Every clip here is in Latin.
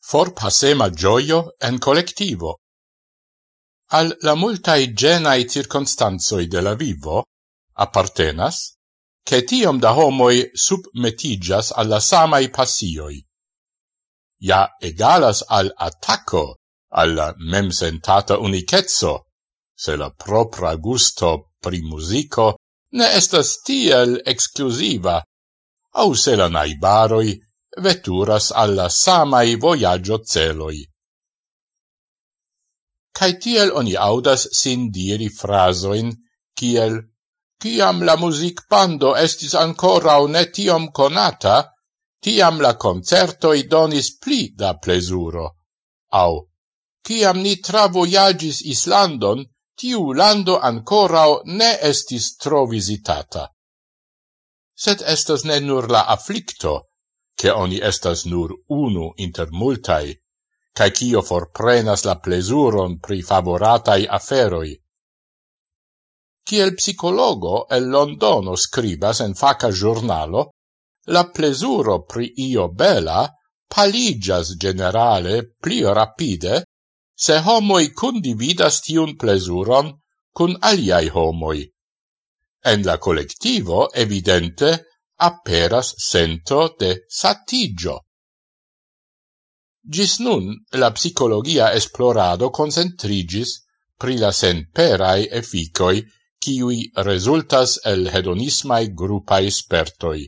for passema gioio en collectivo. Al la multae genae circonstanzoi de la vivo appartenas, che tiom da homoi submetigas alla samai passioi. Ja egalas al attacco alla memsentata unicezzo, se la propra gusto pri musico ne estas tiel exclusiva, au se la naibaroi veturas alla samai voyaggio celoi. Cai tiel oni audas sin diri frasoin, kiel Ciam la music pando estis ancora un tiom conata, tiam la concertoi donis pli da plesuro. Au, ciam ni travoiagis Islandon, tiu lando ancora ne estis tro visitata. Sed estas ne nur la afflicto, che oni estas nur unu inter multai, cae cio forprenas la plesuron pri favoratai aferoi. Ciel psicologo el Londono scribas en faca giornalo, la plesuro pri io bela paligas generale pli rapide se homoi condividas tiun plesuron cun aliai homoi. En la collectivo, evidente, aperas sento de satigio. Gis nun la psicologia esplorado concentrigis pri la senperai efficoi kiui resultas el hedonismai grupai spertoi.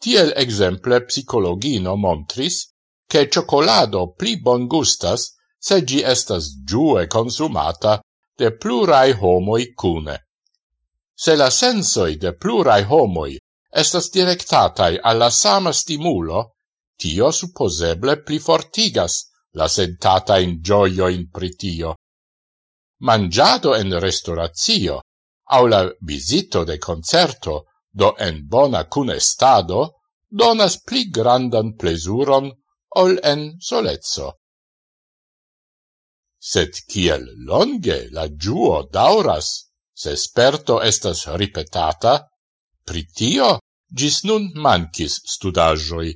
Tiel exemple psicologino montris che cioccolado pli bon gustas se gi estas giue consumata de plurai homoi cune. Se la sensoi de plurai homoi estas directatai alla sama stimulo, tio supposeble plifortigas la sentata in gioio in pritio. Mangiado en restauratio, au la visito de concerto, do en bona cun estado, donas pli grandan plesuron ol en solezzo. Sed kiel longe la giuo dauras, se sperto estas ripetata, pritio gis nun mancis studajoi.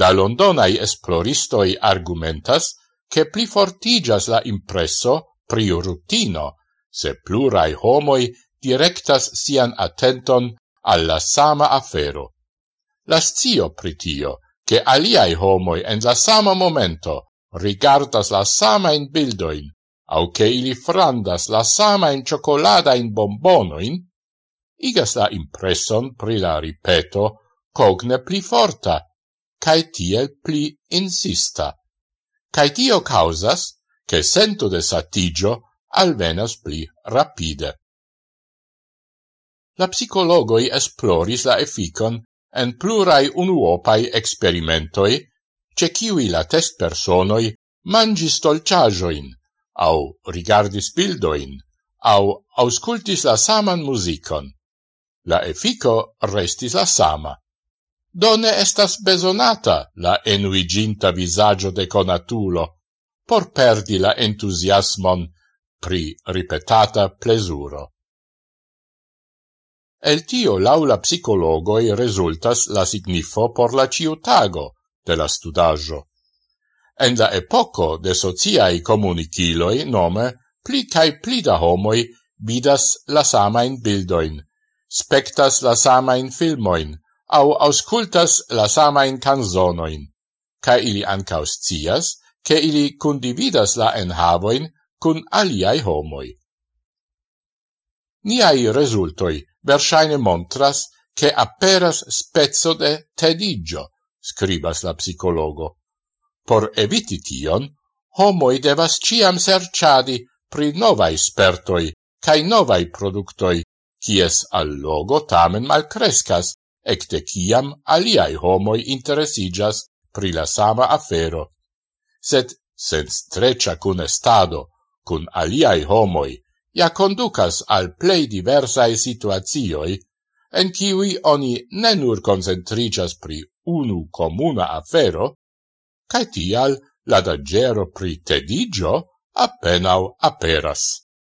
La londonai esploristoi argumentas che pli fortigas la impresso priu rutino, se plurai homoi directas sian attenton alla sama afero. La scio pritio, che aliai homoi en la sama momento rigardas la sama in bildoin, au che ili frandas la sama in cioccolada in bombonoin, igas la impresson pri la ripeto cogne pli forta, cae tiel pli insista. Cae tio causas, che sento de satigio alvenas pli rapide. La psicologoi esploris la efficon en plurai unuopai experimentoi, ce ciui la test personoi mangis dolciajoin, au rigardis bildoin, au auscultis la saman musicon la effico restis la sama. Done estas besonata la enuiginta visaggio de conatulo por perdi la entusiasmon pri ripetata plesuro. El tio laula psicologoi resultas la signifo por la ciutago de la studaggio. En la epoco de sociai comuniciloi nome pli cae pli da homoi vidas la samain bildoin, spectas la samain filmoin, au auscultas la samain canzonoin, ca ili ancaus cias, che ili condividas la enhavoin cun aliai homoi. Niai resultoi versaine montras che aperas spezzo de tedigio, scribas la psicologo. Por eviti tion, homoi devas ciam serciadi pri novai spertoi, cae novai productoi, kies allogo tamen malcrescas, ecte ciam aliai homoi interesigas pri la sama afero. Sed sen strecia cun estado, cun aliai homoi, ja conducas al plei diversae situazioi, en kiwi oni ne nur concentricias pri unu comuna afero, cae tial la dagero pri tedigio appenao aperas.